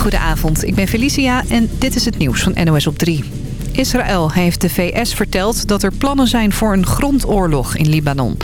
Goedenavond, ik ben Felicia en dit is het nieuws van NOS op 3. Israël heeft de VS verteld dat er plannen zijn voor een grondoorlog in Libanon.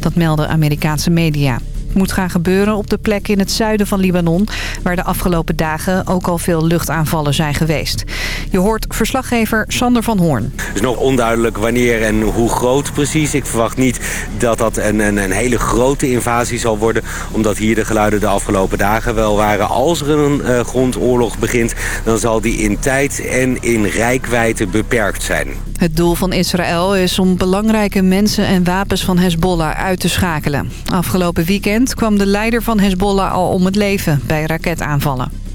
Dat melden Amerikaanse media moet gaan gebeuren op de plek in het zuiden van Libanon... waar de afgelopen dagen ook al veel luchtaanvallen zijn geweest. Je hoort verslaggever Sander van Hoorn. Het is nog onduidelijk wanneer en hoe groot precies. Ik verwacht niet dat dat een, een, een hele grote invasie zal worden... omdat hier de geluiden de afgelopen dagen wel waren. Als er een uh, grondoorlog begint, dan zal die in tijd en in rijkwijde beperkt zijn. Het doel van Israël is om belangrijke mensen en wapens van Hezbollah uit te schakelen. Afgelopen weekend kwam de leider van Hezbollah al om het leven bij raketaanvallen.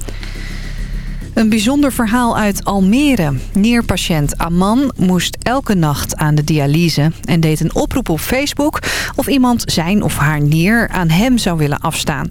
Een bijzonder verhaal uit Almere. Nierpatiënt Aman moest elke nacht aan de dialyse... en deed een oproep op Facebook of iemand zijn of haar nier aan hem zou willen afstaan.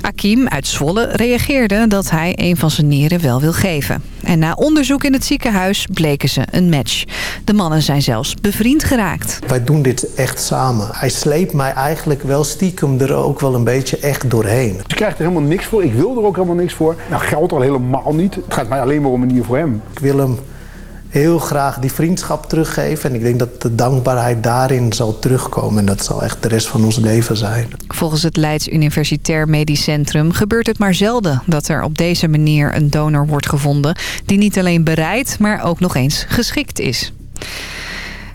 Akim uit Zwolle reageerde dat hij een van zijn nieren wel wil geven. En na onderzoek in het ziekenhuis bleken ze een match. De mannen zijn zelfs bevriend geraakt. Wij doen dit echt samen. Hij sleept mij eigenlijk wel stiekem er ook wel een beetje echt doorheen. Je krijgt er helemaal niks voor. Ik wil er ook helemaal niks voor. Nou, geld al helemaal niet. Het gaat mij alleen maar om een nier voor hem. Ik wil hem heel graag die vriendschap teruggeven. En ik denk dat de dankbaarheid daarin zal terugkomen. En dat zal echt de rest van ons leven zijn. Volgens het Leids Universitair Medisch Centrum gebeurt het maar zelden... dat er op deze manier een donor wordt gevonden... die niet alleen bereid, maar ook nog eens geschikt is.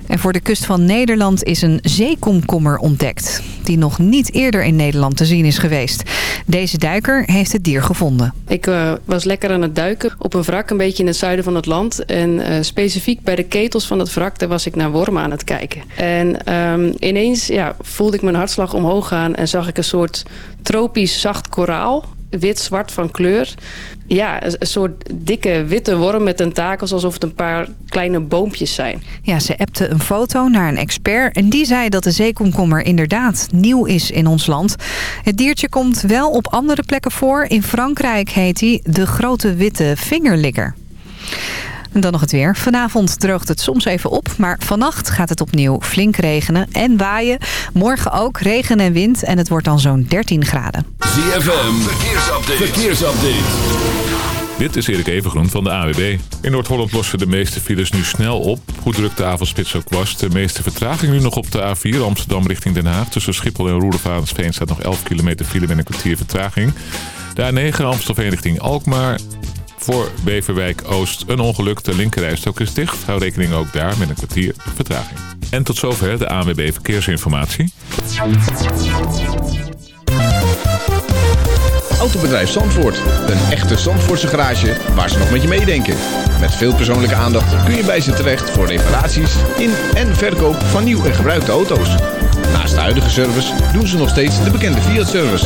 En voor de kust van Nederland is een zeekomkommer ontdekt... die nog niet eerder in Nederland te zien is geweest. Deze duiker heeft het dier gevonden. Ik uh, was lekker aan het duiken op een wrak een beetje in het zuiden van het land. En uh, specifiek bij de ketels van het wrak, daar was ik naar wormen aan het kijken. En um, ineens ja, voelde ik mijn hartslag omhoog gaan... en zag ik een soort tropisch zacht koraal wit-zwart van kleur. Ja, een soort dikke witte worm met tentakels... alsof het een paar kleine boompjes zijn. Ja, ze appte een foto naar een expert... en die zei dat de zeekomkommer inderdaad nieuw is in ons land. Het diertje komt wel op andere plekken voor. In Frankrijk heet hij de grote witte vingerlikker. En dan nog het weer. Vanavond droogt het soms even op, maar vannacht gaat het opnieuw flink regenen en waaien. Morgen ook regen en wind en het wordt dan zo'n 13 graden. ZFM, verkeersupdate. verkeersupdate. Dit is Erik Evengroen van de AWB. In Noord-Holland lossen de meeste files nu snel op. Hoe druk de avondspits ook was. De meeste vertraging nu nog op de A4 Amsterdam richting Den Haag. Tussen Schiphol en Roedevaartsveen staat nog 11 kilometer file met een kwartier vertraging. De A9 Amstelveen richting Alkmaar. Voor Beverwijk Oost een ongeluk. De linkerrijstok is dicht. Hou rekening ook daar met een kwartier vertraging. En tot zover de ANWB Verkeersinformatie. Autobedrijf Zandvoort. Een echte Zandvoortse garage waar ze nog met je meedenken. Met veel persoonlijke aandacht kun je bij ze terecht voor reparaties in en verkoop van nieuw en gebruikte auto's. Naast de huidige service doen ze nog steeds de bekende Fiat-service.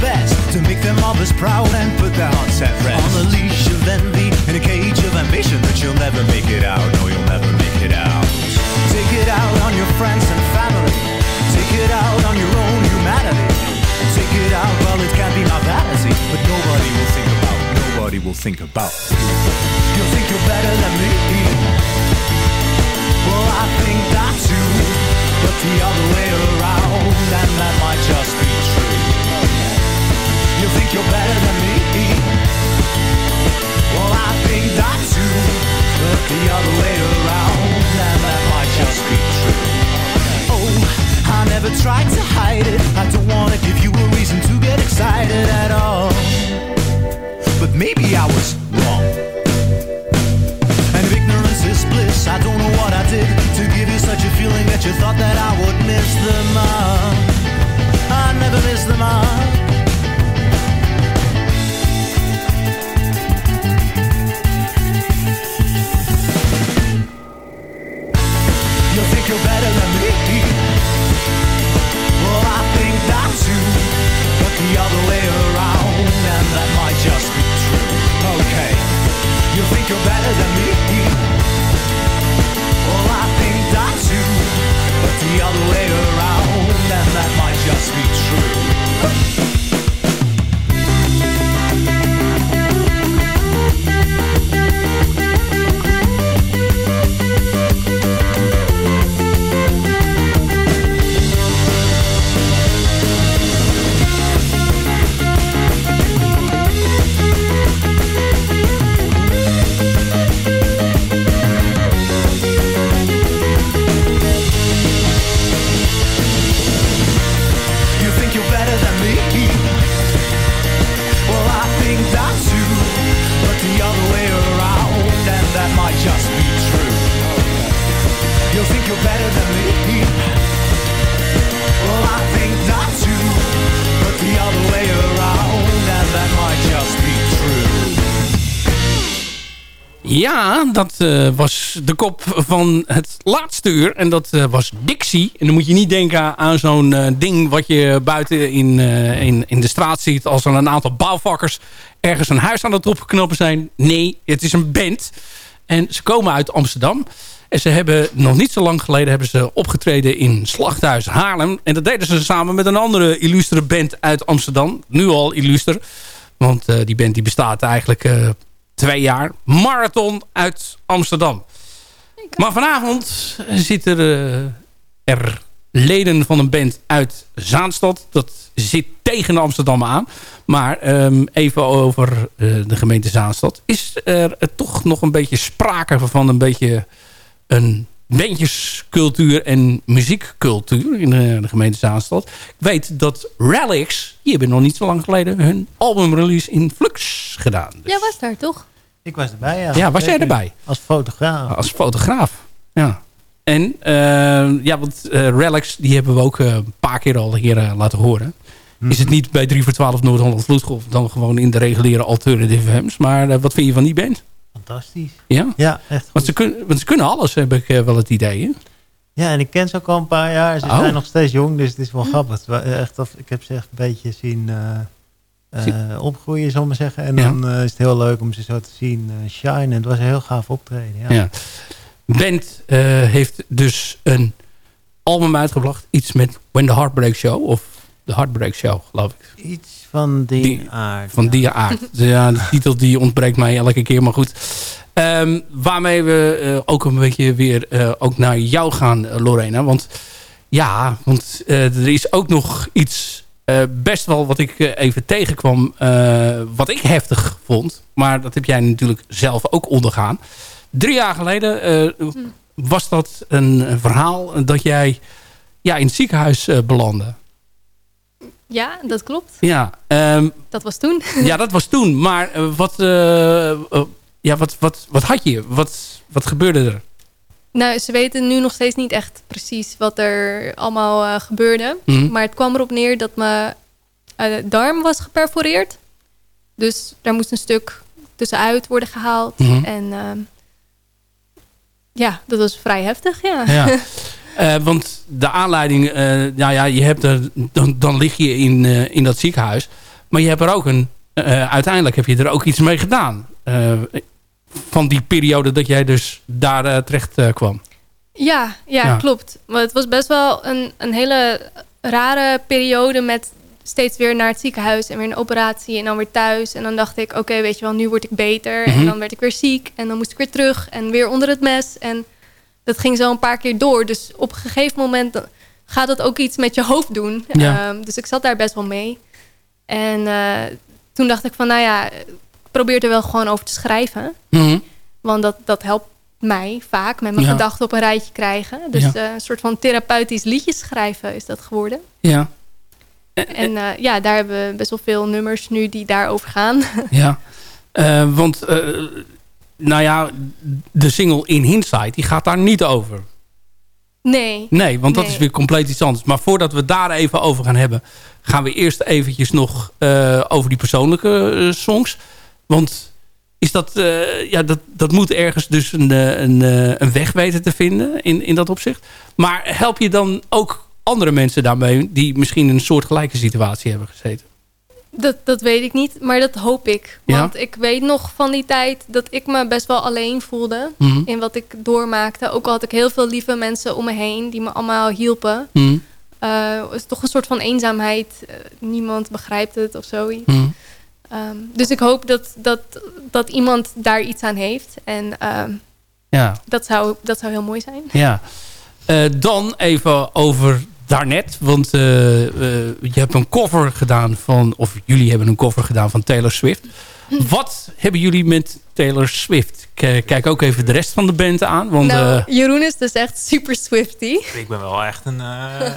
Best To make them others proud and put their hearts at rest. On a leash of envy, in a cage of ambition But you'll never make it out, no you'll never make it out. Take it out on your friends and family. Take it out on your own humanity. Take it out, well it can be that But nobody will think about, nobody will think about You think you're better than me? Well I think that too But the other way around And that might just be You think you're better than me? Well I think that too But the other way around that might just be true. Oh, I never tried to hide it. I don't wanna give you a reason to get excited at all. But maybe I was wrong. And ignorance is bliss I don't know what I did To give you such a feeling that you thought that I would miss the mark. I never miss the mark you're better than me. Well, I think that too, but the other way around, and that might just be true. Okay, you think you're better than me. Well, I think that too, but the other way around, and that might just be true. Ja, dat eh, was de kop van het laatste uur. En dat eh, was Dixie. En dan moet je niet denken aan zo'n eh, ding... wat je buiten in, in, in de straat ziet... als er een aantal bouwvakkers ergens een huis aan het opknappen zijn. Nee, het is een band. En ze komen uit Amsterdam. En ze hebben nog niet zo lang geleden hebben ze opgetreden in Slachthuis Haarlem. En dat deden ze samen met een andere illustere band uit Amsterdam. Nu al illuster. Want die band die bestaat eigenlijk twee jaar. Marathon uit Amsterdam. Maar vanavond zitten er, leden van een band uit Zaanstad. Dat zit tegen Amsterdam aan. Maar um, even over uh, de gemeente Zaanstad. Is er toch nog een beetje sprake van een beetje een bandjescultuur en muziekcultuur in de, de, gemeente Zaanstad. Ik weet dat Relics, die hebben nog niet zo lang geleden hun albumrelease in Flux gedaan. Dus. Ja, was daar toch? Ik was erbij, ja. Ja, was jij erbij? Als fotograaf. Als fotograaf, ja. En, uh, ja, want uh, Relics, die hebben we ook uh, een paar keer al hier laten horen. Is het niet bij 3 voor 12 Noord-Holland Vloedgolf... dan gewoon in de reguliere alternative hems. Maar wat vind je van die band? Fantastisch. Ja? Ja, echt want ze, kun, want ze kunnen alles, heb ik wel het idee, hè? Ja, en ik ken ze ook al een paar jaar. Ze oh. zijn nog steeds jong, dus het is wel grappig. Echt, ik heb ze echt een beetje zien uh, opgroeien, zal ik maar zeggen. En dan uh, is het heel leuk om ze zo te zien uh, shine. En het was een heel gaaf optreden. Ja. ja. Band heeft dus een album uitgebracht. Iets met When the Heartbreak Show. Of The Heartbreak Show, geloof ik. Iets van die, die aard. Van ja. die aard. ja, de titel die ontbreekt mij elke keer, maar goed. Um, waarmee we ook een beetje weer ook naar jou gaan, Lorena. Want ja, want er is ook nog iets uh, best wel wat ik uh, even tegenkwam, uh, wat ik heftig vond. Maar dat heb jij natuurlijk zelf ook ondergaan. Drie jaar geleden was dat een, verhaal dat jij ja, in het ziekenhuis belandde. Ja, dat klopt. Ja, um, dat was toen. ja, dat was toen. Maar wat, ja, wat, wat, wat had je? Wat, wat gebeurde er? Nou, ze weten nu nog steeds niet echt precies wat er allemaal uh, gebeurde. Mhm. Maar het kwam erop neer dat mijn uh, darm was geperforeerd. Dus daar moest een stuk tussenuit worden gehaald. Mhm. En uh, ja, dat was vrij heftig, ja. ja. want de aanleiding, nou ja, je hebt er, dan, dan lig je in, in dat ziekenhuis. Maar je hebt er ook een, uiteindelijk heb je er ook iets mee gedaan van die periode dat jij dus daar uh, terecht uh, kwam. Ja, ja, ja, klopt. Maar het was best wel een, een hele rare periode met steeds weer naar het ziekenhuis en weer een operatie en dan weer thuis. En dan dacht ik, oké, weet je wel, nu word ik beter. Mhm. En dan werd ik weer ziek en dan moest ik weer terug en weer onder het mes. En dat ging zo een paar keer door. Dus op een gegeven moment gaat dat ook iets met je hoofd doen. Ja. Um, dus ik zat daar best wel mee. En uh, toen dacht ik van, nou ja, probeer er wel gewoon over te schrijven. Mhm. Want dat, dat helpt mij vaak met mijn Ja. gedachten op een rijtje krijgen. Dus Ja. eh, een soort van therapeutisch liedjes schrijven is dat geworden. Ja. En eh, ja, daar hebben we best wel veel nummers nu die daarover gaan. Ja, Eh, want eh, nou ja, de single In Hindsight, die gaat daar niet over. nee. Nee, want dat is weer compleet iets anders. Maar voordat we daar even over gaan hebben, gaan we eerst eventjes nog eh, over die persoonlijke eh, songs. Want is dat, eh, ja, dat, dat moet ergens dus een, eh, een, eh, een weg weten te vinden in, in dat opzicht. Maar help je dan ook andere mensen daarmee die misschien in een soortgelijke situatie hebben gezeten? Dat, dat weet ik niet, maar dat hoop ik. Ja? Want ik weet nog van die tijd dat ik me best wel alleen voelde Mhm. in wat ik doormaakte. Ook al had ik heel veel lieve mensen om me heen die me allemaal hielpen. Eh, het is toch een soort van eenzaamheid. Niemand begrijpt het of zoiets. hm. Ehm, dus ik hoop dat, dat, dat iemand daar iets aan heeft. En ehm, Ja, dat, zou, dat zou heel mooi zijn. ja. Eh, dan even over daarnet. Want eh, eh, je hebt een cover gedaan van... of jullie hebben een cover gedaan van Taylor Swift. Wat hebben jullie met Taylor Swift? K- Kijk ook even de rest van de band aan. Want, nou, eh, Jeroen is dus echt super Swifty. Ik ben wel echt een, eh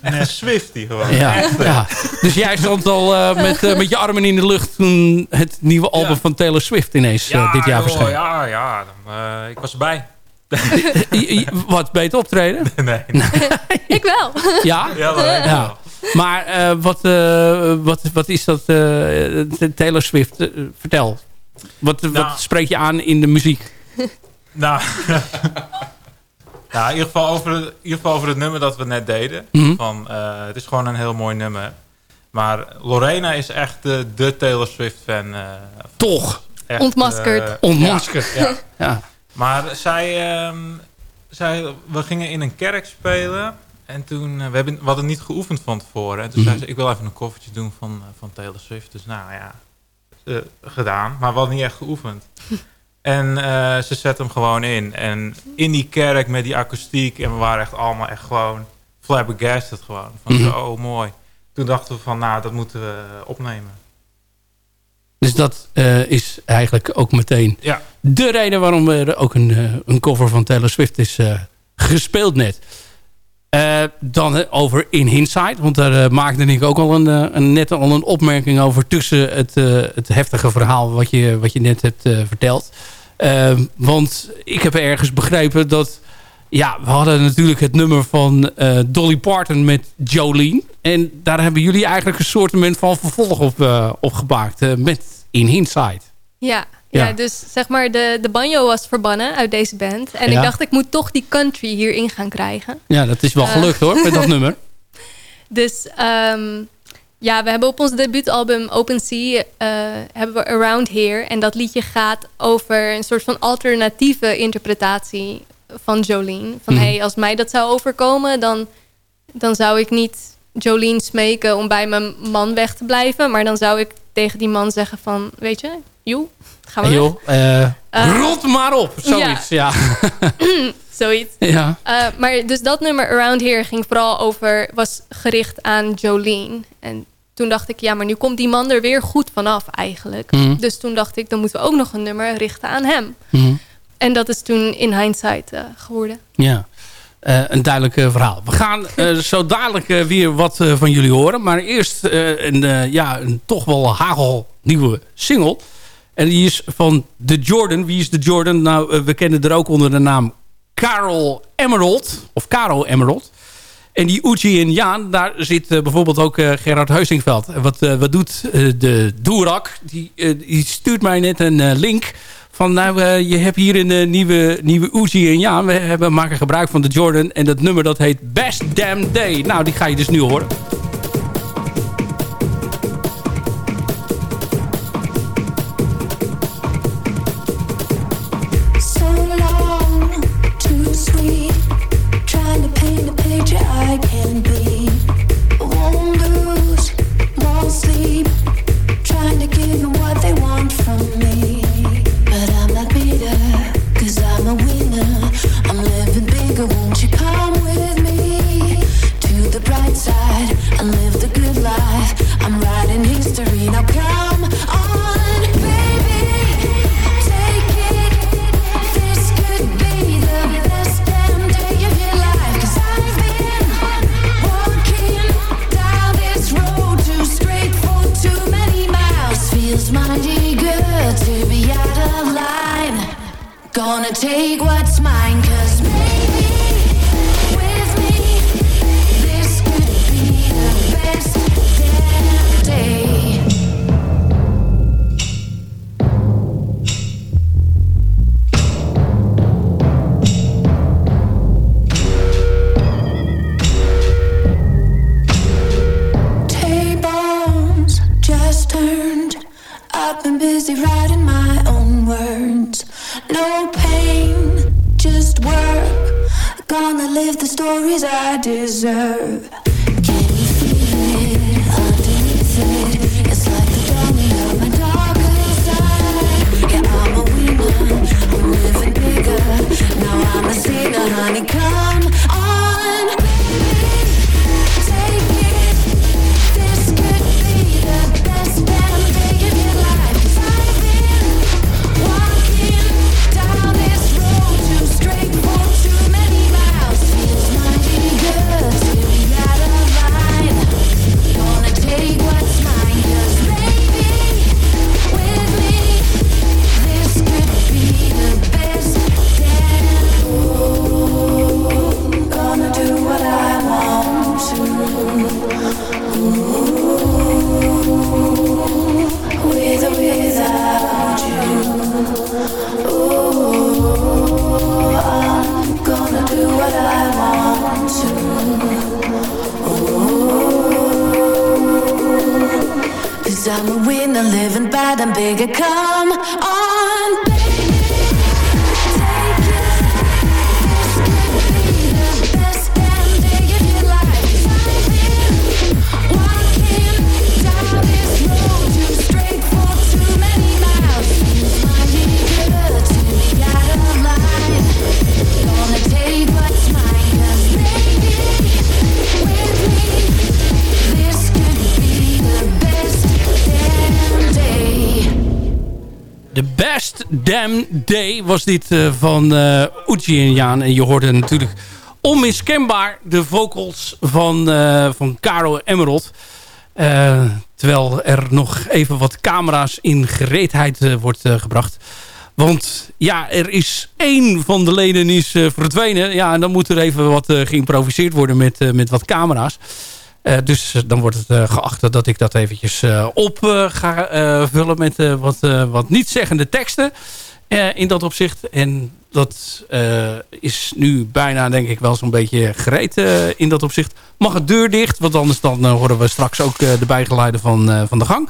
een Swifty gewoon. ja. Dus jij stond al eh, met, eh, met je armen in de lucht... toen het nieuwe album van Taylor Swift ineens eh, dit jaar verscheen. Ja, ja. dan, eh, ik was erbij. Wat, beter optreden? nee. ik wel. Ja? Ja, wel, ja. Maar eh, wat, eh, wat, wat is dat, eh, Taylor Swift? Vertel. Wat, Nou. wat spreek je aan in de muziek? Nou, nou in, ieder geval over, in ieder geval over het nummer dat we net deden. Mhm. Van, eh, het is gewoon een heel mooi nummer. Maar Lorena is echt de, de Taylor Swift fan. eh, Toch? echt, Ontmaskerd. eh, Ontmaskerd. Ja, ja. Ja. Maar zij, ehm, zij, we gingen in een kerk spelen. En toen, eh, we, hebben, we hadden niet geoefend van tevoren. En toen zei Mhm. ze, ik wil even een koffertje doen van, eh, van Taylor Swift. Dus nou ja, eh, gedaan. Maar we hadden niet echt geoefend. En eh, ze zet hem gewoon in. En in die kerk met die akoestiek. En we waren echt allemaal echt gewoon flabbergasted gewoon. Van Mhm. zo, oh mooi. Toen dachten we van, nou, dat moeten we opnemen. Dus dat eh, is eigenlijk ook meteen Ja. de reden waarom er ook een, eh, een cover van Taylor Swift is eh, gespeeld net. Eh, dan over In Hindsight. Want daar eh, maakte ik ook al een, eh, een, net al een opmerking over... tussen het, het heftige verhaal wat je, wat je net hebt verteld. Eh, want ik heb ergens begrepen dat... Ja, we hadden natuurlijk het nummer van Dolly Parton met Jolene. En daar hebben jullie eigenlijk een soort van vervolg op, op gemaakt. met In Hindsight. Ja, ja. Ja. dus zeg maar de, de banjo was verbannen uit deze band. En Ja. ik dacht, ik moet toch die country hierin gaan krijgen. Ja, dat is wel Eh. gelukt hoor, met dat nummer. Dus ehm, ja, we hebben op ons debuutalbum Open Sea eh, hebben we Around Here. En dat liedje gaat over een soort van alternatieve interpretatie van Jolene. Van Mhm. hey, als mij dat zou overkomen, dan, dan zou ik niet Jolene smeken om bij mijn man weg te blijven. Maar dan zou ik tegen die man zeggen van, weet je, joe, gaan we eh, Eh, rot maar op, zoiets. Ja. Zoiets. Ja. Eh, maar dus dat nummer Around Here ging vooral over, was gericht aan Jolene. En toen dacht ik, ja, maar nu komt die man er weer goed vanaf eigenlijk. Mhm. Dus toen dacht ik, dan moeten we ook nog een nummer richten aan hem. Mhm. En dat is toen in hindsight geworden. Ja, een duidelijk verhaal. We gaan zo dadelijk weer wat van jullie horen. Maar eerst een, ja, een toch wel hagelnieuwe single. En die is van The Jordan. Wie is The Jordan? Nou, eh, we kennen er ook onder de naam Carol Emerald. Of Caro Emerald. En die Uchi en Jaan, daar zit eh, bijvoorbeeld ook eh, Gerard Heusingveld. Wat, wat doet de Doerak? Die, stuurt mij net een link van nou, je hebt hier een nieuwe, nieuwe Uzi en ja, we hebben, maken gebruik van de Jordan. En dat nummer dat heet Best Damn Day. Nou, die ga je dus nu horen. Take it this could be the best MD of your life. Too straight for too many miles. Feels mighty good to be out of line. Gonna take what's mine, live the stories I deserve. Can you feel it underneath it? It's like the of my side. Yeah, I'm a. I'm living bigger. Now I'm a singer, honey. Come The Best Damn Day was dit uh, van uh, Uchi en Jaan. En je hoorde natuurlijk onmiskenbaar de vocals van, uh, van Caro Emerald. terwijl er nog even wat camera's in gereedheid wordt gebracht. Want ja, er is één van de leden is verdwenen. Ja, en dan moet er even wat geïmproviseerd worden met, met wat camera's. Uh, dus dan wordt het uh, geacht dat ik dat eventjes op ga vullen met wat, wat niet-zeggende teksten in dat opzicht. En dat is nu bijna denk ik wel zo'n beetje gereed in dat opzicht. Mag het deur dicht, want anders dan horen we straks ook de bijgeluiden van, van de gang.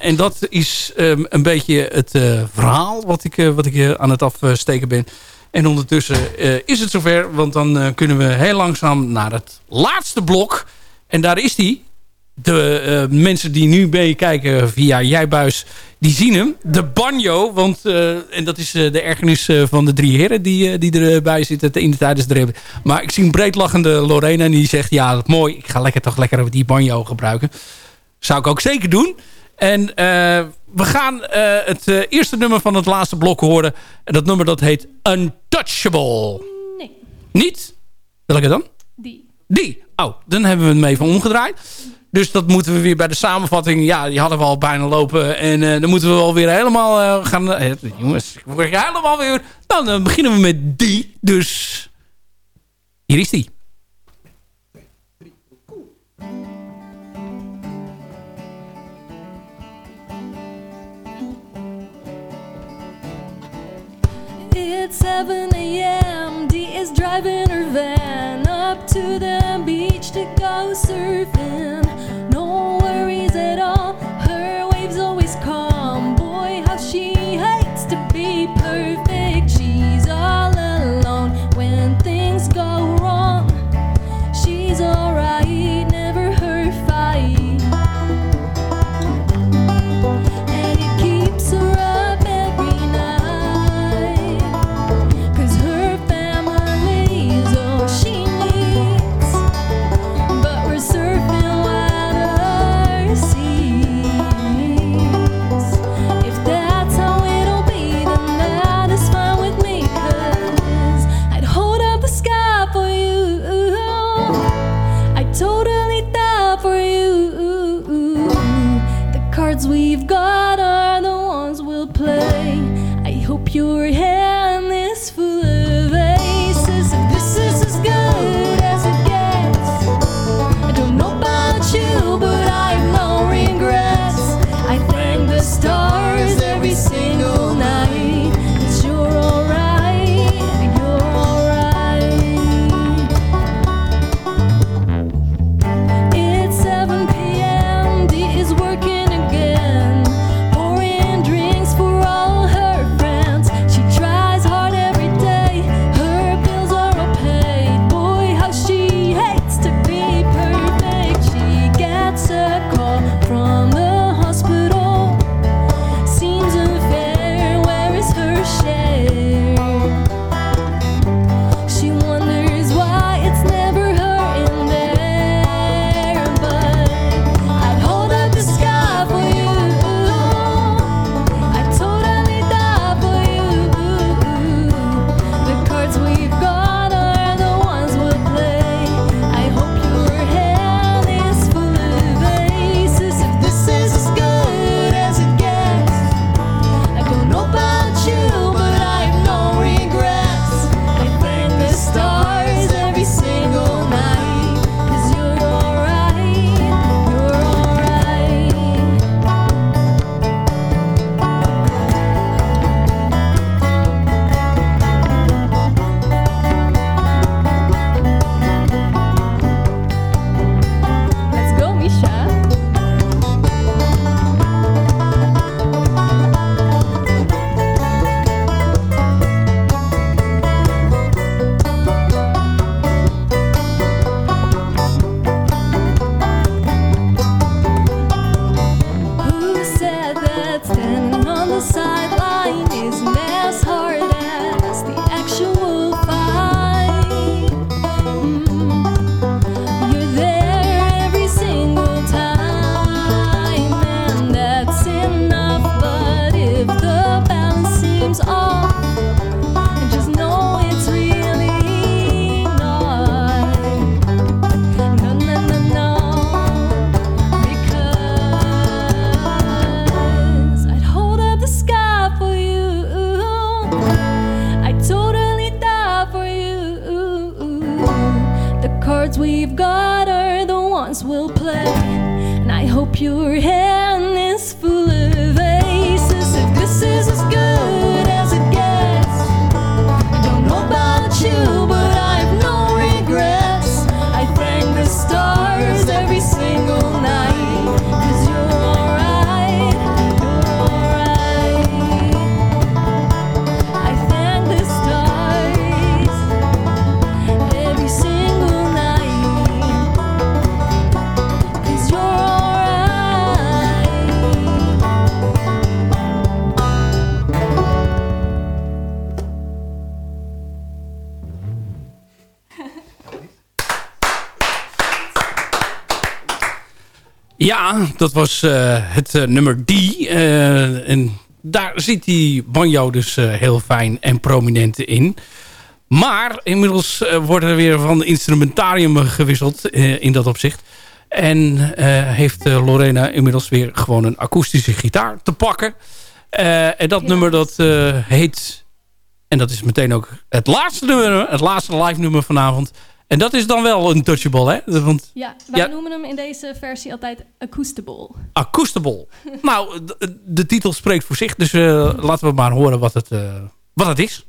en dat is um, een beetje het verhaal wat ik, wat ik aan het afsteken ben. En ondertussen uh, is het zover, want dan uh, kunnen we heel langzaam naar het laatste blok. En daar is die. De uh, mensen die nu meekijken via Jijbuis, die zien hem. De banjo, want, en dat is de ergernis van de drie heren die, die erbij zitten in de tijdens de Maar ik zie een breedlachende Lorena en die zegt, ja, mooi, ik ga lekker toch lekker die banjo gebruiken. Zou ik ook zeker doen. En we gaan uh, het uh, eerste nummer van het laatste blok horen. En dat nummer dat heet Untouchable. Nee. Niet? Welke dan? Die. Die. Oh, dan hebben we hem even omgedraaid. Dus dat moeten we weer bij de samenvatting... Ja, die hadden we al bijna lopen. En uh, dan moeten we alweer helemaal gaan... jongens, ik word helemaal weer... Nou, dan beginnen we met die. Dus hier is die. It's 7 a.m. D is driving her van up to the beach to go surfing. Dat was eh, het eh, nummer die. eh, en daar zit die banjo dus heel fijn en prominent in. Maar inmiddels wordt er weer van instrumentarium gewisseld in dat opzicht. En heeft Lorena inmiddels weer gewoon een akoestische gitaar te pakken. En dat nummer dat heet... En dat is meteen ook het laatste nummer, het laatste live nummer vanavond. En dat is dan wel een touchable, hè? Want Ja, wij Ja. noemen hem in deze versie altijd Acoustable. Acoustable. nou, de, de titel spreekt voor zich. Dus eh, laten we maar horen wat het, eh, wat het is.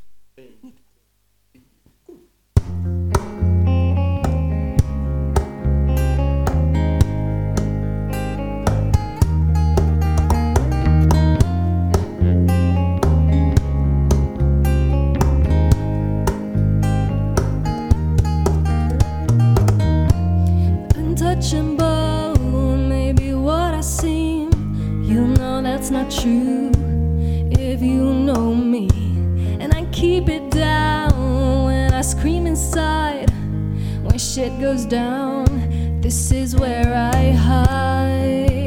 That's not true if you know me. And I keep it down when I scream inside. When shit goes down, this is where I hide.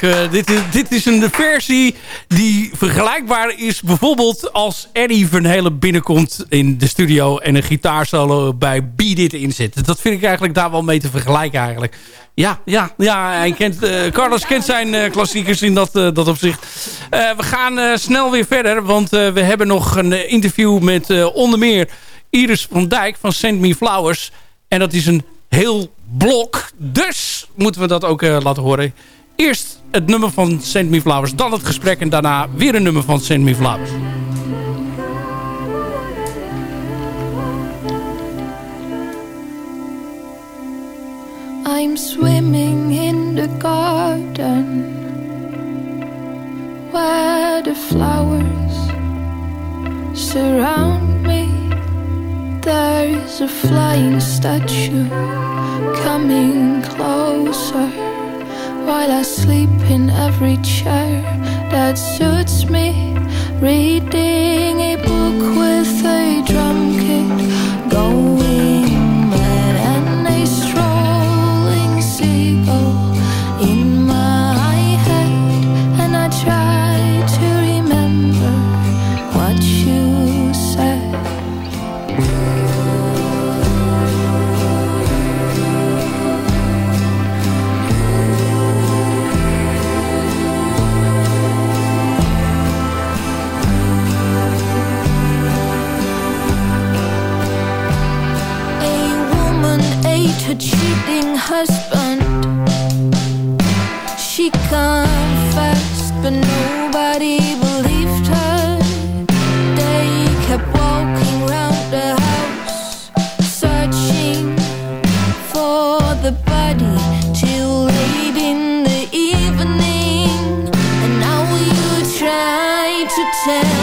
Hele leuke... Dit, is- dit is een versie die vergelijkbaar is bijvoorbeeld als Eddie Van Halen binnenkomt in de studio en een gitaarsolo bij Beat It inzet. Dat vind ik eigenlijk daar wel mee te vergelijken eigenlijk. Ja, ja, ja hij kent, eh, Carlos kent zijn eh, klassiekers in dat, eh, dat opzicht. Eh, we gaan eh, snel weer verder, want eh, we hebben nog een eh, interview met eh, onder meer Iris van Dijk van Send Me Flowers. En dat is een heel blok. Dus moeten we dat ook eh, laten horen. Eerst het nummer van Send Me Flowers. Dan het gesprek. En daarna weer een nummer van Send Me Flowers. I'm swimming in the garden where the flowers surround me. There is a flying statue coming closer while I sleep in every chair that suits me. Reading a book with a drum kit going husband. She confessed, but nobody believed her. They kept walking round the house, searching for the body till late in the evening. And now you try to tell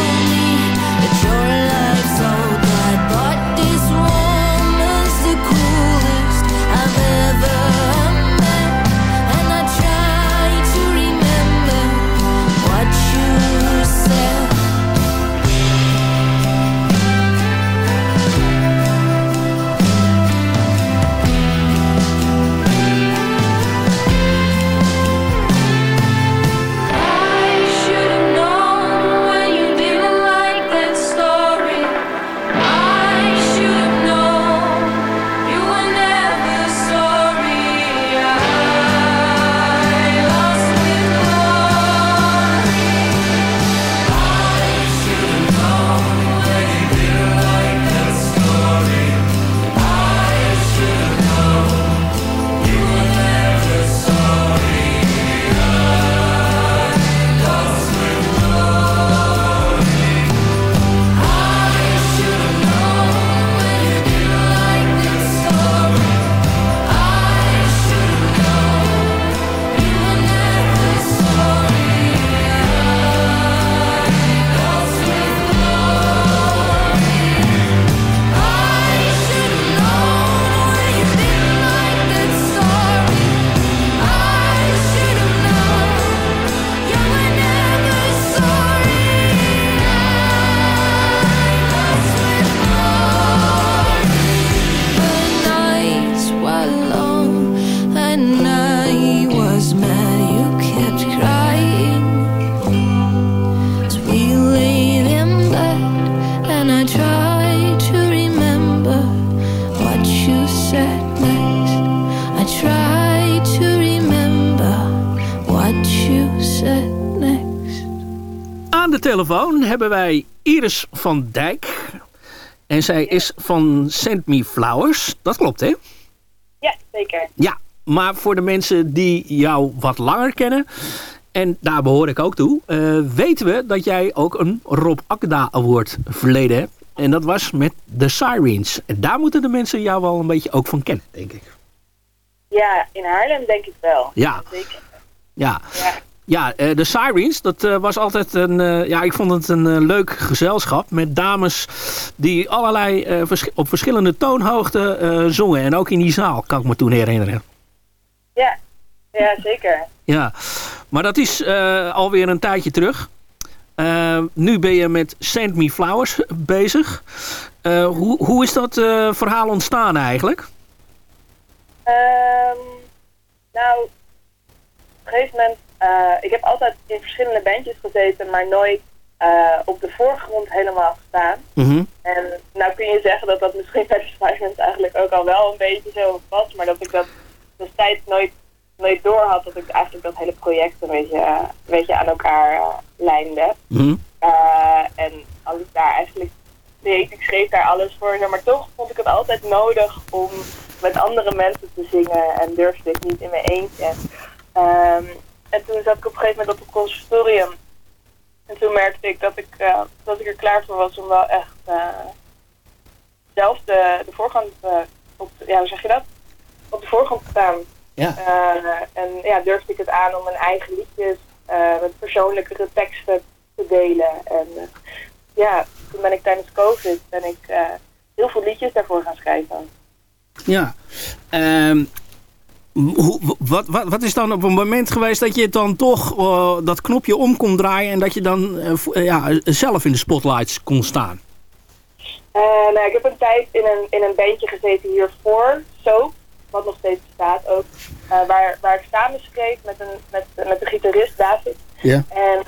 telefoon hebben wij Iris van Dijk. En zij is van Send Me Flowers. Dat klopt, hè? Ja, zeker. Ja, maar voor de mensen die jou wat langer kennen... en daar behoor ik ook toe... eh, weten we dat jij ook een Rob Akda Award verleden hebt. En dat was met The Sirens. En daar moeten de mensen jou wel een beetje ook van kennen, denk ik. Ja, in Haarlem denk ik wel. Ja. Zeker. Ja, Ja. Ja eh, de Sirens, dat eh, was altijd een... eh, ja, ik vond het een leuk gezelschap met dames die allerlei op verschillende toonhoogten zongen. En ook in die zaal, kan ik me toen herinneren. Ja. ja, zeker. Ja, Maar dat is alweer een tijdje terug. Uh, nu ben je met Send Me Flowers bezig. Uh, hoe, hoe is dat verhaal ontstaan eigenlijk? Um, nou, op een gegeven moment... ik heb altijd in verschillende bandjes gezeten, maar nooit op de voorgrond helemaal gestaan. Mm -hmm. En nou kun je zeggen dat dat misschien bij de eigenlijk ook al wel een beetje zo was, maar dat ik dat destijds nooit, nooit door had dat ik eigenlijk dat hele project een beetje, uh, een beetje aan elkaar uh, lijnde. Mm. Uh, en als ik daar eigenlijk deed, ik schreef daar alles voor, maar toch vond ik het altijd nodig om met andere mensen te zingen en durfde ik niet in mijn eentje. Um, en toen zat ik op een gegeven moment op het conservatorium en toen merkte ik dat ik, uh, dat ik er klaar voor was om wel echt uh, zelf de, de voorgrond, uh, op, ja, hoe zeg je dat? Op de voorgrond te staan. Ja. en ja, durfde ik het aan om mijn eigen liedjes met persoonlijkere teksten te delen. En ja, toen ben ik tijdens COVID ben ik heel veel liedjes daarvoor gaan schrijven. Ja. Um, hoe, wat, wat, wat is dan op een moment geweest dat je dan toch uh, dat knopje om kon draaien en dat je dan uh, ja, zelf in de spotlights kon staan? Uh, nou, ik heb een tijd in een, in een bandje gezeten hiervoor, Soap, wat nog steeds bestaat ook, waar, waar ik samen schreef met, een, met, met de gitarist David. Ja. En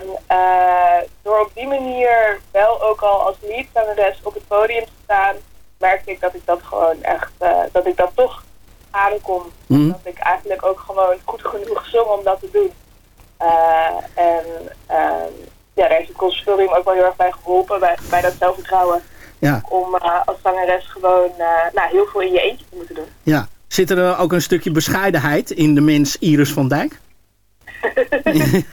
door op die manier wel ook al als leadzangeres op het podium te staan, merkte ik dat ik dat gewoon echt, dat ik dat toch aankom. Mm. Dat ik eigenlijk ook gewoon goed genoeg zong om dat te doen. Uh, en uh, ja, daar heeft het conservatorium ook wel heel erg bij geholpen, bij, bij dat zelfvertrouwen. Ja. Om uh, als zangeres gewoon nou, heel veel in je eentje te moeten doen. Ja. Zit er ook een stukje bescheidenheid in de mens Iris van Dijk?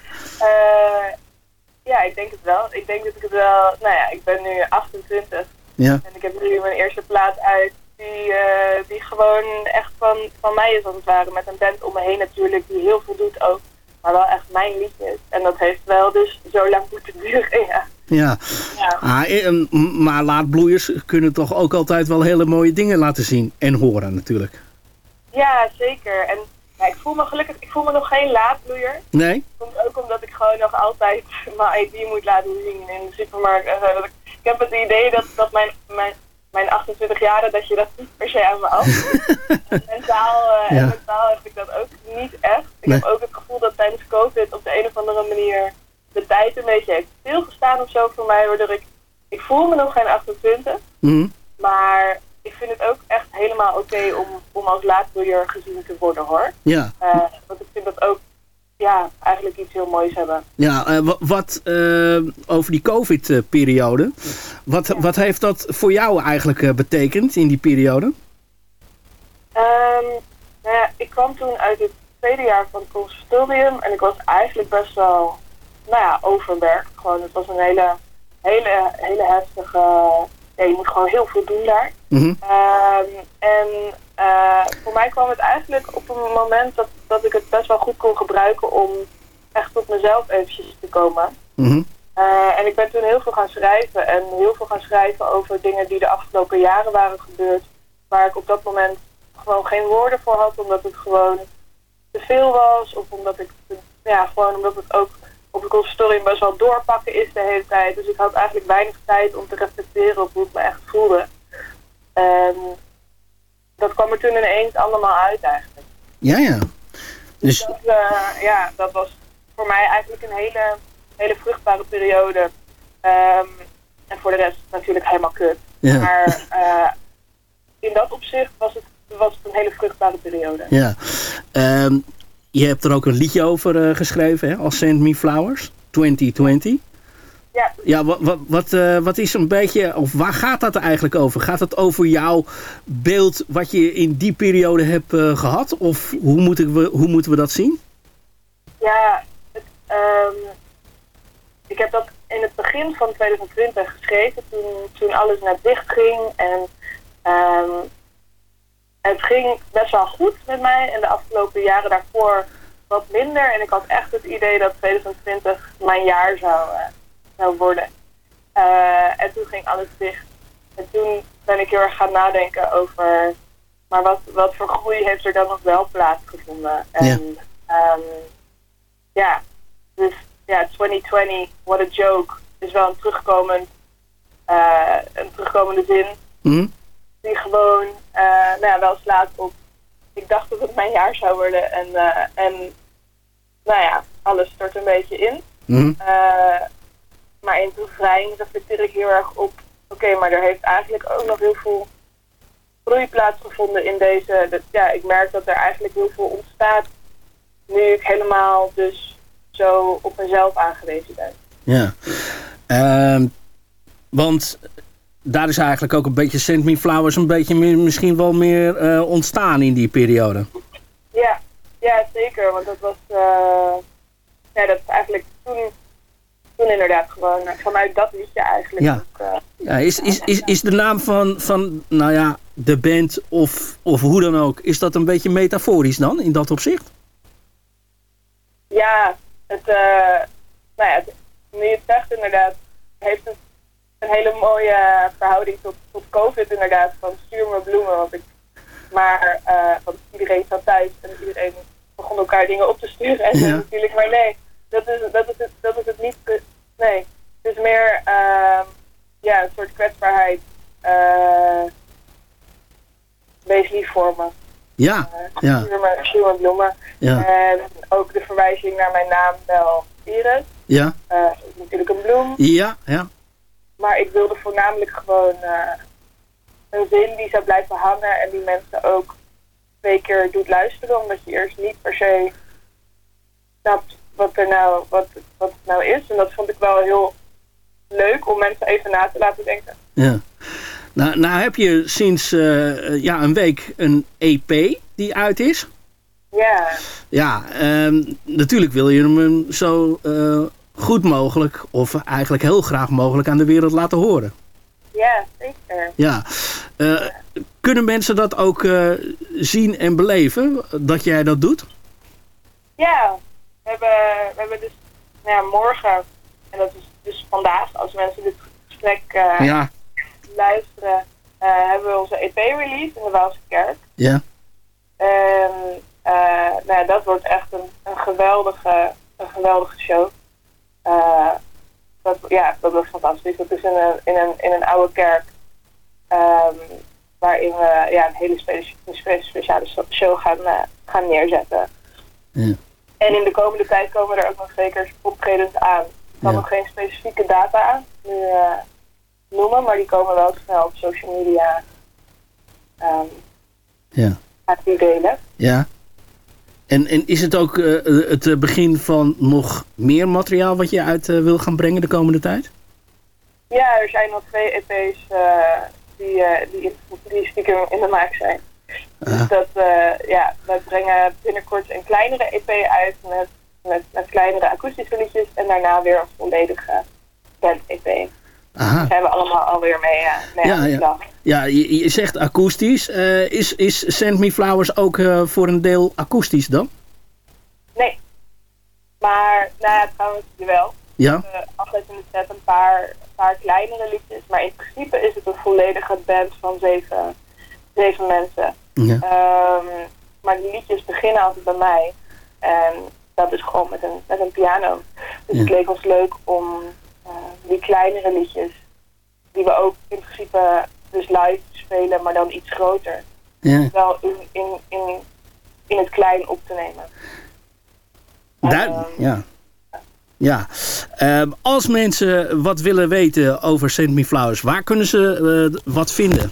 ja, ik denk het wel. Ik denk dat ik het wel... Nou ja, ik ben nu 28. Ja. En ik heb nu mijn eerste plaat uit die, uh, die gewoon echt van, van mij is als het ware. Met een band om me heen natuurlijk, die heel veel doet ook. Maar wel echt mijn liedjes. En dat heeft wel dus zo lang moeten duren, ja. Ja, ja. Ah, maar laadbloeiers kunnen toch ook altijd wel hele mooie dingen laten zien en horen natuurlijk. Ja, zeker. En ja, ik voel me gelukkig, ik voel me nog geen laadbloeier. Nee? Komt ook omdat ik gewoon nog altijd mijn ID moet laten zien in de supermarkt. En zo. Dat ik, ik heb het idee dat, dat mijn, mijn, mijn 28 jaar dat je dat niet per se aan me af. mentaal, uh, Ja. en mentaal heb ik dat ook niet echt. Ik Nee. heb ook het gevoel dat tijdens COVID op de een of andere manier de tijd een beetje heeft stilgestaan of zo voor mij. Waardoor ik, ik voel me nog geen 28. Mhm. Maar ik vind het ook echt helemaal oké om, om als laadbloeier gezien te worden hoor. Ja. Eh, want ik vind dat ook ja, eigenlijk iets heel moois hebben. Ja, wa- wat eh, over die COVID-periode. Wat, wat heeft dat voor jou eigenlijk eh, betekend in die periode? Ehm, nou ja, ik kwam toen uit het tweede jaar van het conservatorium en ik was eigenlijk best wel, nou ja, overwerkt. Gewoon, het was een hele, hele, hele heftige, ja, je moet gewoon heel veel doen daar. Mhm. Ehm, en eh, voor mij kwam het eigenlijk op een moment dat, dat ik het best wel goed kon gebruiken om echt tot mezelf eventjes te komen. Mhm. Eh, en ik ben toen heel veel gaan schrijven en heel veel gaan schrijven over dingen die de afgelopen jaren waren gebeurd. Waar ik op dat moment gewoon geen woorden voor had, omdat het gewoon te veel was. Of omdat ik, ja, gewoon omdat het ook op het conservatorium best wel doorpakken is de hele tijd. Dus ik had eigenlijk weinig tijd om te reflecteren op hoe ik me echt voelde. En dat kwam er toen ineens allemaal uit eigenlijk. Ja, ja. Dus, Dat, eh, ja, dat was voor mij eigenlijk een hele, hele vruchtbare periode. Ehm, en voor de rest natuurlijk helemaal kut. Ja. Maar eh, in dat opzicht was het, was het een hele vruchtbare periode. ja. Ehm, je hebt er ook een liedje over eh, geschreven, hè? Als Send Me Flowers, 2020. Ja. Ja, wat, wat, wat, eh, wat is een beetje, of waar gaat dat eigenlijk over? Gaat het over jouw beeld wat je in die periode hebt eh, gehad? Of hoe moeten, we, hoe moeten we dat zien? Ja, het, ehm, ik heb dat in het begin van 2020 geschreven, toen, toen alles net dicht ging. En ehm, het ging best wel goed met mij en de afgelopen jaren daarvoor wat minder. En ik had echt het idee dat 2020 mijn jaar zou, eh, zou worden. Eh, en toen ging alles dicht. En toen ben ik heel erg gaan nadenken over... Maar wat, wat voor groei heeft er dan nog wel plaatsgevonden? En Ja. ehm, ja, ja, 2020, what a joke, is wel een terugkomend, eh, een terugkomende zin. Hm? Die gewoon, eh, nou ja, wel slaat op, ik dacht dat het mijn jaar zou worden. En, en nou ja, alles stort een beetje in. Hm? Eh, maar in refrein reflecteer ik heel erg op, oké, maar er heeft eigenlijk ook nog heel veel groei plaatsgevonden in deze, dat, ja, ik merk dat er eigenlijk heel veel ontstaat nu ik helemaal dus zo op mezelf aangewezen ben. Ja. Ehm, want daar is eigenlijk ook een beetje Send Me Flowers een beetje meer, misschien wel meer eh, ontstaan in die periode. Ja, ja zeker, want dat was, eh, ja, dat is eigenlijk toen, toen inderdaad gewoon eh, vanuit dat liedje eigenlijk Ja. ook, eh, Ja, is, is, is, is de naam van, van nou ja, de band of, of hoe dan ook, is dat een beetje metaforisch dan in dat opzicht? Ja, het, eh, nou ja, het- nu je het zegt inderdaad, heeft het een hele mooie verhouding tot, tot COVID inderdaad. Van stuur me bloemen, want ik, maar want iedereen zat thuis en iedereen begon elkaar dingen op te sturen. En Ja. natuurlijk, maar nee, dat is, dat is, het, dat is het niet. Nee, het is meer ehm, ja, een soort kwetsbaarheid. eh wees lief voor me. Ja, ja. Stuur me, stuur me bloemen. Ja. En ook de verwijzing naar mijn naam wel Iris. Ja, Eh, natuurlijk een bloem. ja, ja. Maar ik wilde voornamelijk gewoon eh, een zin die zou blijven hangen en die mensen ook twee keer doet luisteren. Omdat je eerst niet per se snapt wat, er nou, wat, wat het nou is. En dat vond ik wel heel leuk om mensen even na te laten denken. ja. Nou, nou heb je sinds eh, ja, een week een EP die uit is. Ja, Ja, ehm, natuurlijk wil je hem zo eh, goed mogelijk, of eigenlijk heel graag mogelijk aan de wereld laten horen. ja, zeker. Ja. Eh, kunnen mensen dat ook eh, zien en beleven, dat jij dat doet? Ja, we hebben, we hebben dus nou ja, morgen, en dat is dus vandaag, als mensen dit gesprek eh, Ja. luisteren, eh, hebben we onze EP-release in de Waalse Kerk. Ja. En eh, nou ja, dat wordt echt een, een, geweldige, een geweldige show. Dat, ja, dat was fantastisch. Dat is in een, in een, in een oude kerk. ehm, waarin we ja, een hele spe- spe- speciale show gaan, gaan neerzetten. Ja. En in de komende tijd komen er ook nog zeker optredens aan. Ik kan Ja. nog geen specifieke data nu eh, noemen, maar die komen wel snel op social media. ehm Ja. ik die delen. Ja. En, en is het ook eh, het eh, begin van nog meer materiaal wat je uit wil gaan brengen de komende tijd? Ja, er zijn nog twee EP's die, die, die stiekem in de maak zijn. Dus dat, eh, ja, wij brengen binnenkort een kleinere EP uit met, met, met kleinere akoestische liedjes en daarna weer een volledige band-EP. Aha. Daar zijn we allemaal alweer mee, eh, mee Ja, aan de ja. slag. Ja, je, je zegt akoestisch. Eh, is, is Send Me Flowers ook voor een deel akoestisch dan? Nee. Maar, nou ja, trouwens wel. Ja. We hebben altijd in de set een paar, een paar kleinere liedjes. Maar in principe is het een volledige band van zeven, zeven mensen. Ja. Ehm, maar de liedjes beginnen altijd bij mij. En dat is gewoon met een, met een piano. Dus Ja. het leek ons leuk om eh, die kleinere liedjes, die we ook in principe dus live spelen, maar dan iets groter, Ja. wel in, in, in, in het klein op te nemen. Daar, ja. Ja. Ehm, als mensen wat willen weten over Send Me Flowers, waar kunnen ze eh, wat vinden?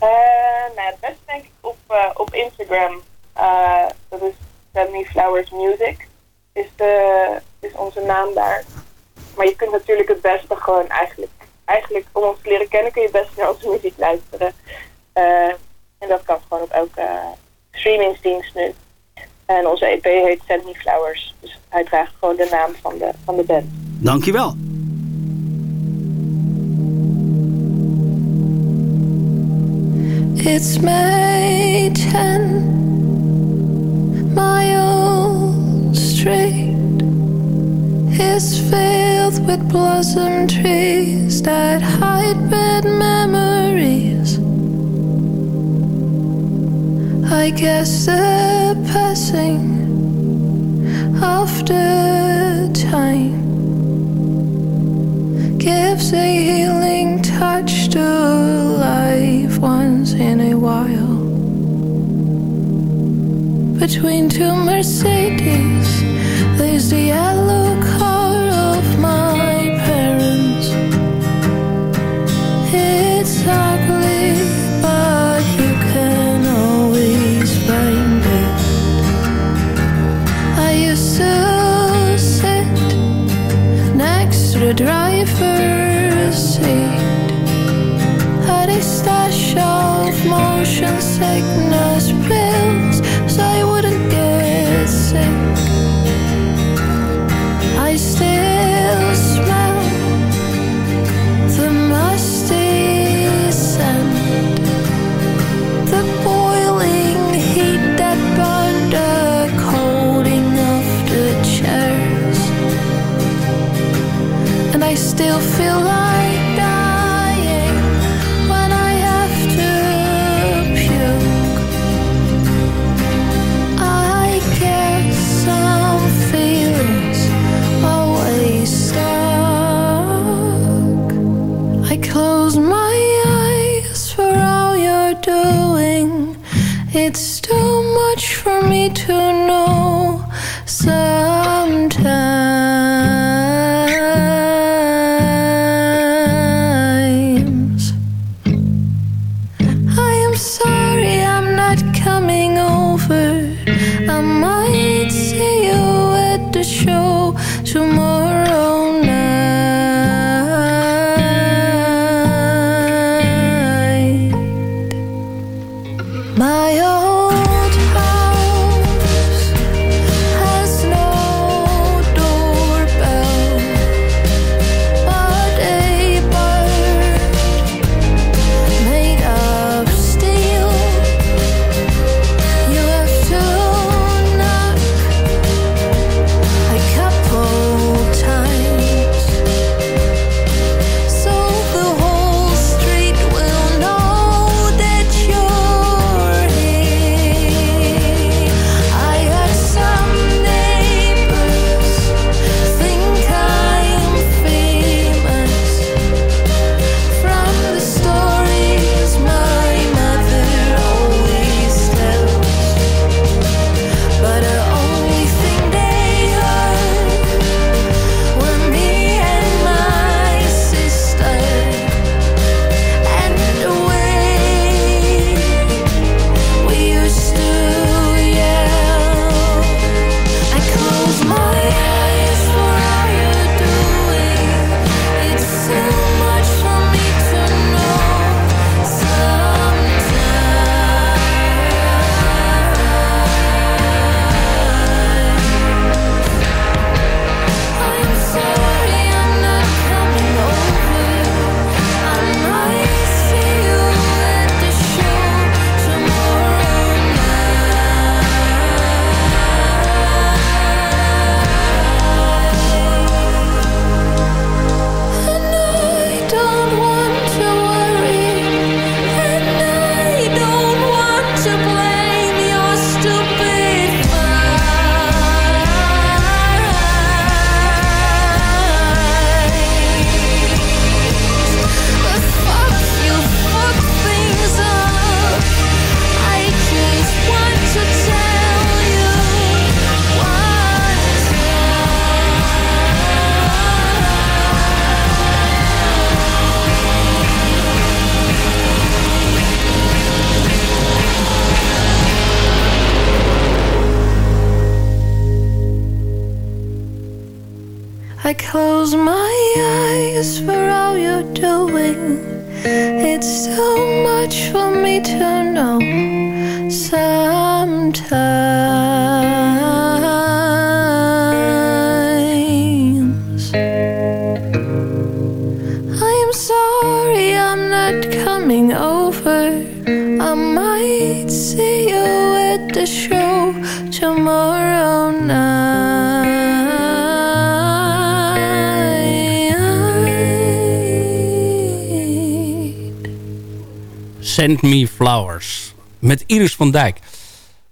Eh, nou, het beste denk ik op, eh, op Instagram. Eh, dat is Me Flowers Music. Is, de, is onze naam daar. Maar je kunt natuurlijk het beste gewoon eigenlijk... Eigenlijk om ons te leren kennen kun je het beste naar onze muziek luisteren. En dat kan gewoon op elke streamingsdienst nu. En onze EP heet Send Me Flowers. Dus hij draagt gewoon de naam van de, van de band. Dankjewel. It's May 10. My old street is filled with blossom trees that hide bad memories. I guess the passing of the time gives a healing touch to life once in a while. Between two Mercedes, there's the yellow car of my parents. It's ugly. my eyes Send Me Flowers. Met Iris van Dijk.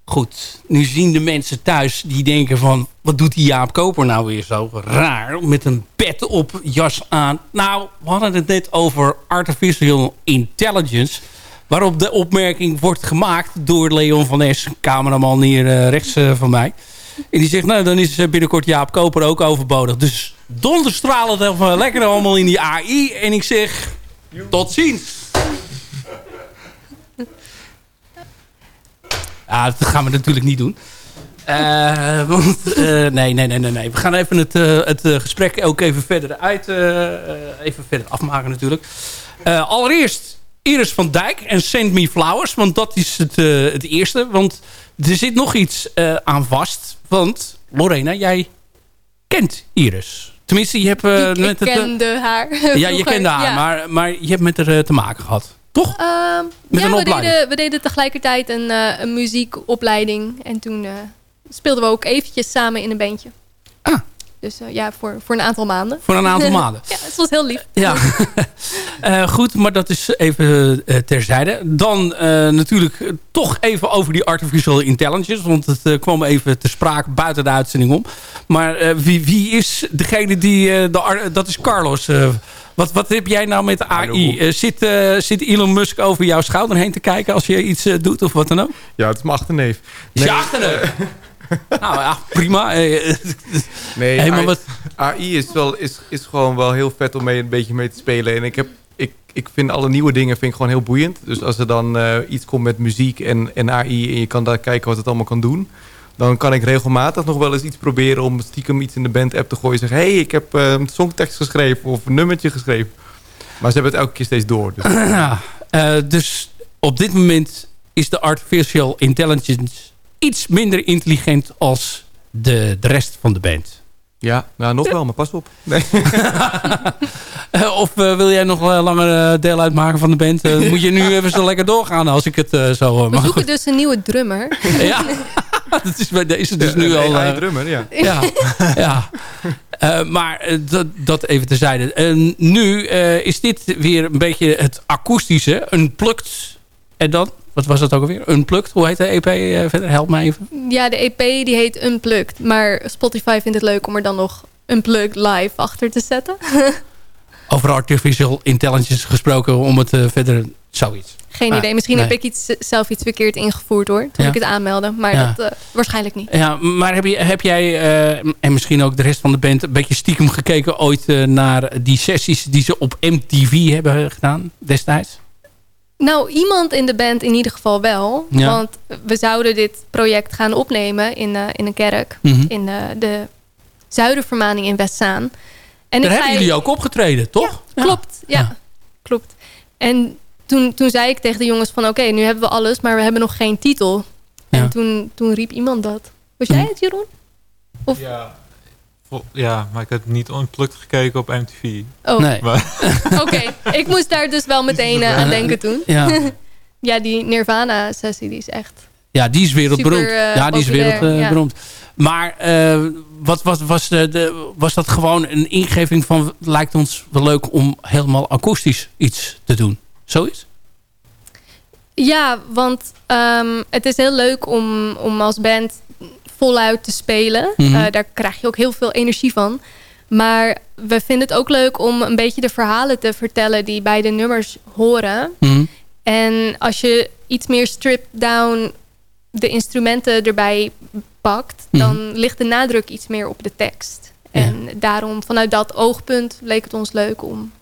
Goed, nu zien de mensen thuis die denken van... wat doet die Jaap Koper nou weer zo raar? Met een pet op, jas aan. Nou, we hadden het net over artificial intelligence... waarop de opmerking wordt gemaakt door Leon van Es... cameraman hier eh, rechts eh, van mij. En die zegt, nou, dan is eh, binnenkort Jaap Koper ook overbodig. Dus donderstralen het lekker allemaal in die AI. En ik zeg, tot ziens. Ja, dat gaan we natuurlijk niet doen. Eh, want, eh, nee, nee, nee, nee, nee. We gaan even het, eh, het gesprek ook even verder uit. even verder afmaken natuurlijk. Allereerst Iris van Dijk en Send Me Flowers. Want dat is het, het eerste. Want er zit nog iets aan vast. Want Lorena, jij kent Iris. Tenminste, je hebt... ik met het, kende haar. ja, je kende haar. ja. Maar, maar je hebt met haar te maken gehad. Toch? Ehm, Met ja, een we deden, we deden tegelijkertijd een, eh, een muziekopleiding. En toen eh, speelden we ook eventjes samen in een bandje. Dus eh, ja, voor, voor een aantal maanden. Voor een aantal maanden. ja, het was heel lief. Ja, Eh, goed, maar dat is even eh, terzijde. Dan eh, natuurlijk toch even over die artificial intelligence. Want het kwam even te sprake buiten de uitzending om. Maar eh, wie, wie is degene die... eh, de, dat is Carlos. eh, wat, wat heb jij nou met de AI? Eh, zit, eh, zit Elon Musk over jouw schouder heen te kijken als je iets doet of wat dan ook? Ja, het is mijn achterneef. Is je achterneef? nou ja, prima. Eh, Nee, Hey, maar AI, wat- AI is, wel, is, is gewoon wel heel vet om mee een beetje mee te spelen. En ik, heb, ik, ik vind alle nieuwe dingen vind ik gewoon heel boeiend. Dus als er dan eh, iets komt met muziek en, en AI... en je kan daar kijken wat het allemaal kan doen... dan kan ik regelmatig nog wel eens iets proberen... om stiekem iets in de band-app te gooien. Zeggen, hé, hey, ik heb eh, een songtekst geschreven of een nummertje geschreven. Maar ze hebben het elke keer steeds door. Dus. Eh, dus op dit moment is de artificial intelligence iets minder intelligent als de, de rest van de band. Ja, nou nog wel, maar pas op. Nee. Eh, of eh, wil jij nog eh, langer deel uitmaken van de band? Eh, moet je nu even zo lekker doorgaan als ik het eh, zo... We zoeken dus een nieuwe drummer. Ja. dat is bij deze dus Ja, nu een al... eh, AI-drummer, ja. Ja, ja. Eh, maar dat, dat even terzijde. En nu eh, is dit weer een beetje het akoestische. Unplugged. En dan, wat was dat ook alweer? Unplugged, hoe heet de EP eh, verder? Help me even. Ja, de EP die heet Unplugged. Maar Spotify vindt het leuk om er dan nog Unplugged live achter te zetten. Over artificial intelligence gesproken om het eh, verder zoiets. Geen Maar, idee. Misschien nee. heb ik iets, zelf iets verkeerd ingevoerd hoor. Toen Ja. ik het aanmeldde. Maar Ja. dat, eh, waarschijnlijk niet. Ja, maar heb, je, heb jij, eh, en misschien ook de rest van de band... een beetje stiekem gekeken ooit eh, naar die sessies... die ze op MTV hebben gedaan destijds? Nou, iemand in de band in ieder geval wel. Ja. Want we zouden dit project gaan opnemen in, eh, in een kerk. Mhm. In eh, de Zuidervermaning in Westzaan. En Daar hebben zei- jullie ook opgetreden, toch? Klopt, ja. Klopt. En toen, toen zei ik tegen de jongens van... oké, nu hebben we alles, maar we hebben nog geen titel. En toen, toen riep iemand dat. Was jij het, Jeroen? Of, Ja. Ja, maar ik heb niet unplugged gekeken op MTV. Oh. Nee. Oké, ik moest daar dus wel meteen eh, aan denken toen. Ja. ja, die Nirvana-sessie, die is echt... Ja, die is wereldberoemd. Super, eh, ja, die is wereldberoemd. Maar eh, wat, wat, was, de, de, was dat gewoon een ingeving van... lijkt ons wel leuk om helemaal akoestisch iets te doen? Zoiets? Ja, want ehm, het is heel leuk om, om als band voluit te spelen. Mhm. Eh, daar krijg je ook heel veel energie van. Maar we vinden het ook leuk om een beetje de verhalen te vertellen... die bij de nummers horen. Mhm. En als je iets meer stripped down de instrumenten erbij pakt... Mhm. dan ligt de nadruk iets meer op de tekst. En daarom, vanuit dat oogpunt, leek het ons leuk om,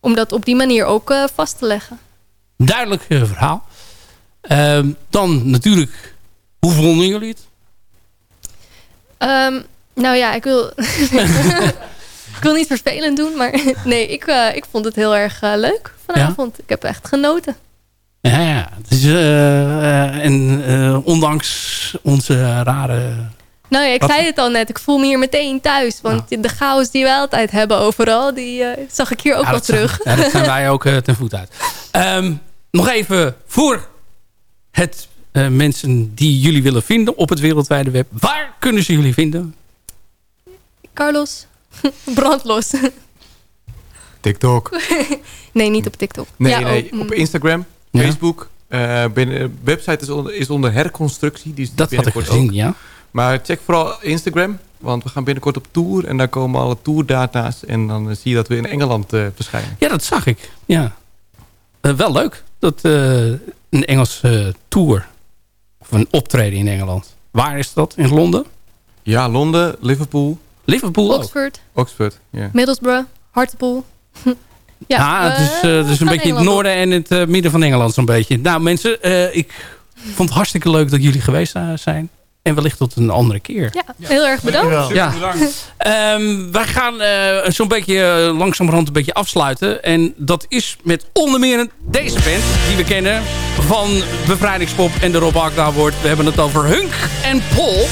om dat op die manier ook eh, vast te leggen. Duidelijk eh, verhaal. Ehm, dan natuurlijk, hoe vonden jullie het? Ehm, nou ja, ik wil, ik wil niet vervelend doen, maar nee, ik, eh, ik vond het heel erg eh, leuk vanavond. Ik heb echt genoten. Ja, ja. Het is, eh, en ondanks onze rare... Nou ja, ik Wat- zei het al net, ik voel me hier meteen thuis. Want de chaos die we altijd hebben overal, die zag ik hier ook Ja, wel zijn- terug. ja, dat zijn wij ook ten voet uit. Ehm, nog even voor het eh, mensen die jullie willen vinden op het wereldwijde web. Waar kunnen ze jullie vinden? Carlos, brandlos. TikTok. nee, niet op TikTok. Nee, ja, nee oh, op mm. Instagram, Ja. Facebook, Eh, binnen, de website is onder, is onder herconstructie. Die is Dat had ik gezien, ook. ja. Maar check vooral Instagram. Want we gaan binnenkort op tour. En daar komen alle tourdata's. En dan eh, zie je dat we in Engeland eh, verschijnen. Ja, dat zag ik. Ja. Eh, wel leuk. Dat eh, een Engelse tour. Of een optreden in Engeland. Waar is dat? In Londen? Ja, Londen, Liverpool. Liverpool ook. Oxford, Oxford, ja. Middlesbrough, Hartlepool. ja, Ja, het is, eh, eh, het is een beetje in het noorden en het eh, midden van Engeland zo'n beetje. Nou mensen, eh, ik vond het hartstikke leuk dat jullie geweest zijn. En wellicht tot een andere keer. Ja, heel erg bedankt. Ja. Ehm, wij gaan eh, zo'n beetje eh, langzamerhand een beetje afsluiten. En dat is met onder meer deze band die we kennen van Bevrijdingspop en de Rob Agda wordt. We hebben het over Hunk en Paul.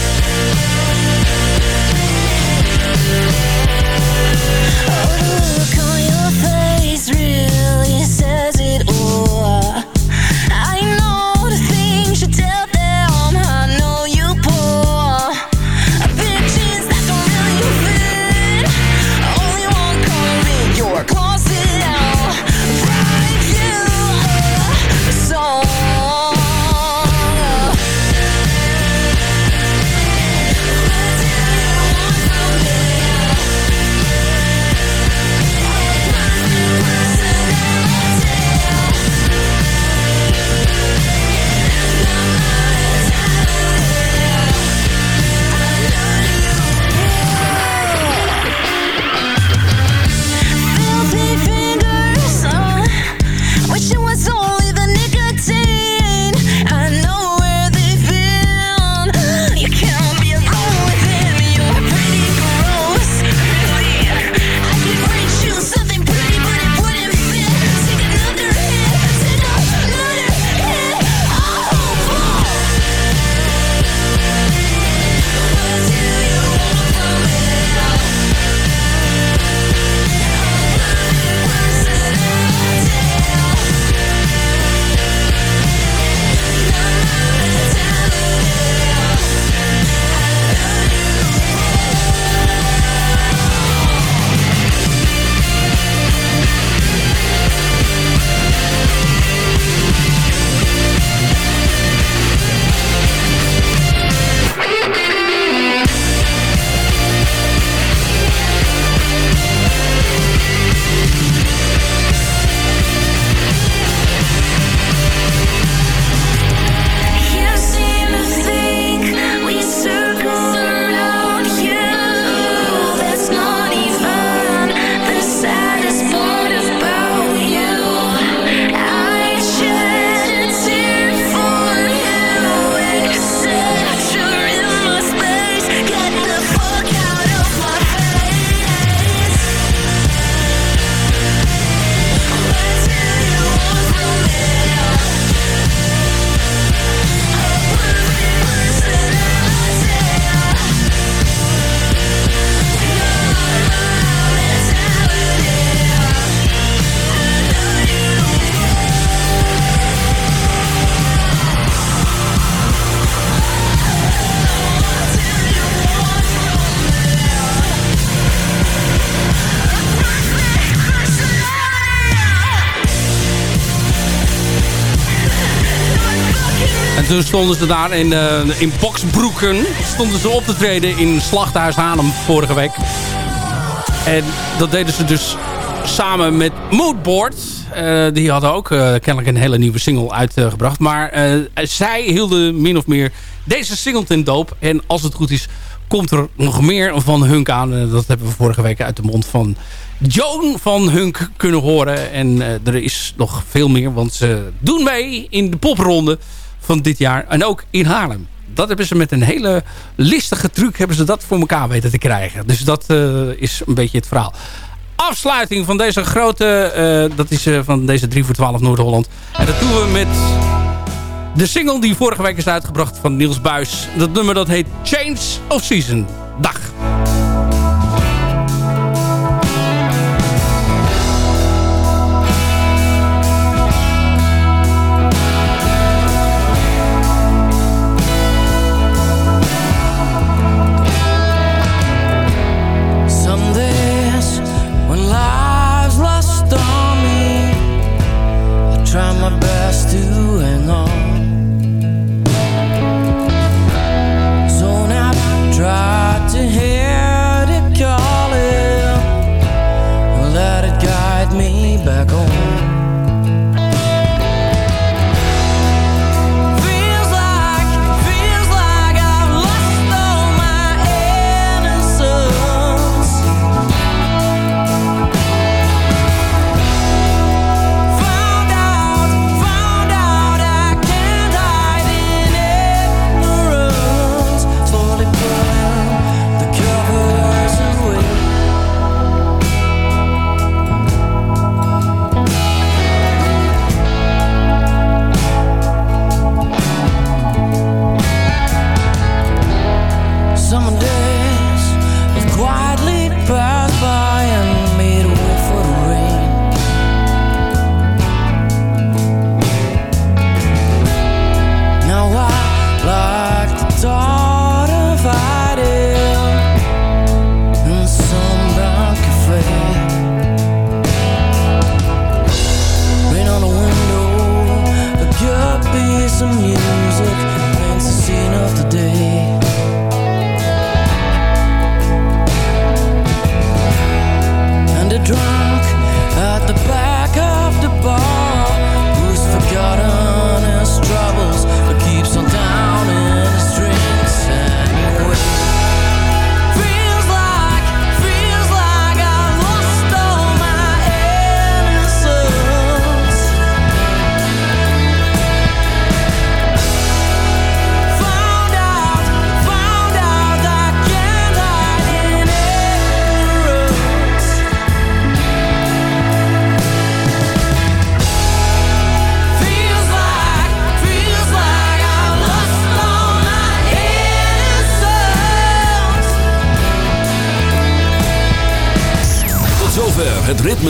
Toen stonden ze daar in, eh, in boksbroeken. Stonden ze op te treden in Slachthuis Haarlem vorige week. En dat deden ze dus samen met Moodboard. Eh, die hadden ook eh, kennelijk een hele nieuwe single uitgebracht. maar zij hielden min of meer deze single ten doop. En als het goed is, komt er nog meer van Hunk aan. Dat hebben we vorige week uit de mond van Joan van Hunk kunnen horen. En er is nog veel meer, want ze doen mee in de popronde van dit jaar. En ook in Haarlem. Dat hebben ze met een hele listige truc hebben ze dat voor elkaar weten te krijgen. Dus dat eh, is een beetje het verhaal. Afsluiting van deze grote, eh, dat is eh, van deze 3 voor 12 Noord-Holland. En dat doen we met de single die vorige week is uitgebracht van Niels Buis. Dat nummer dat heet Change of Season. Dag.